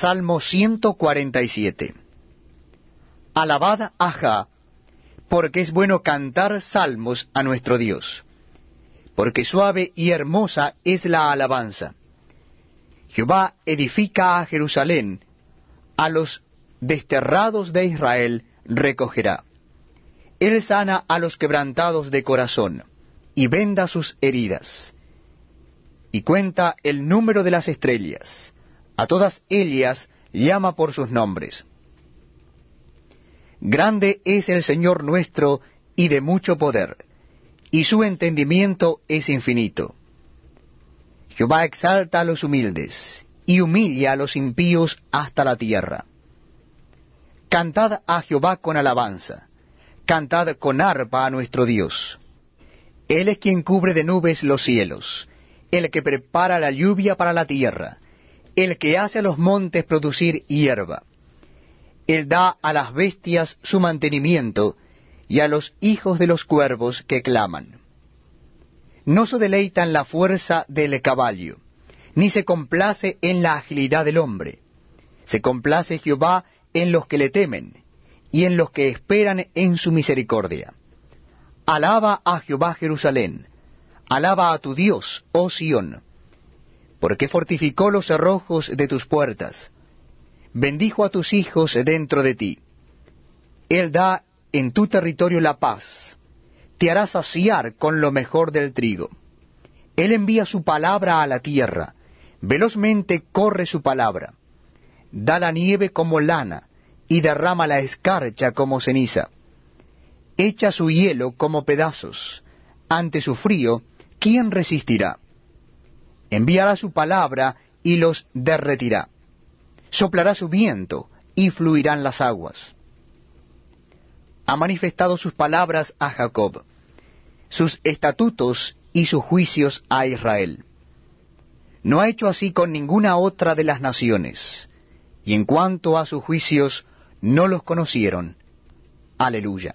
Salmo 147. Alabad a porque es bueno cantar salmos a nuestro Dios, porque suave y hermosa es la alabanza. Jehová edifica a Jerusalén, a los desterrados de Israel recogerá. Él sana a los quebrantados de corazón, y venda sus heridas. Y cuenta el número de las estrellas, a todas ellas llama por sus nombres. Grande es el Señor nuestro y de mucho poder, y su entendimiento es infinito. Jehová exalta a los humildes, y humilla a los impíos hasta la tierra. Cantad a Jehová con alabanza, cantad con arpa a nuestro Dios. Él es quien cubre de nubes los cielos, el que prepara la lluvia para la tierra, el que hace a los montes producir hierba él da a las bestias su mantenimiento, y a los hijos de los cuervos que claman. No se deleita en la fuerza del caballo, ni se complace en la agilidad del hombre. Se complace Jehová en los que le temen, y en los que esperan en su misericordia. Alaba a Jehová Jerusalén, alaba a tu Dios, oh Sión, porque fortificó los cerrojos de tus puertas, bendijo a tus hijos dentro de ti. Él da en tu territorio la paz, te hará saciar con lo mejor del trigo. Él envía su palabra a la tierra, velozmente corre su palabra. Da la nieve como lana, y derrama la escarcha como ceniza. Echa su hielo como pedazos. Ante su frío, ¿quién resistirá? Enviará su palabra y los derretirá soplará su viento y fluirán las aguas. Ha manifestado sus palabras a Jacob, sus estatutos y sus juicios a Israel. No ha hecho así con ninguna otra de las naciones, y en cuanto a sus juicios no los conocieron. Aleluya.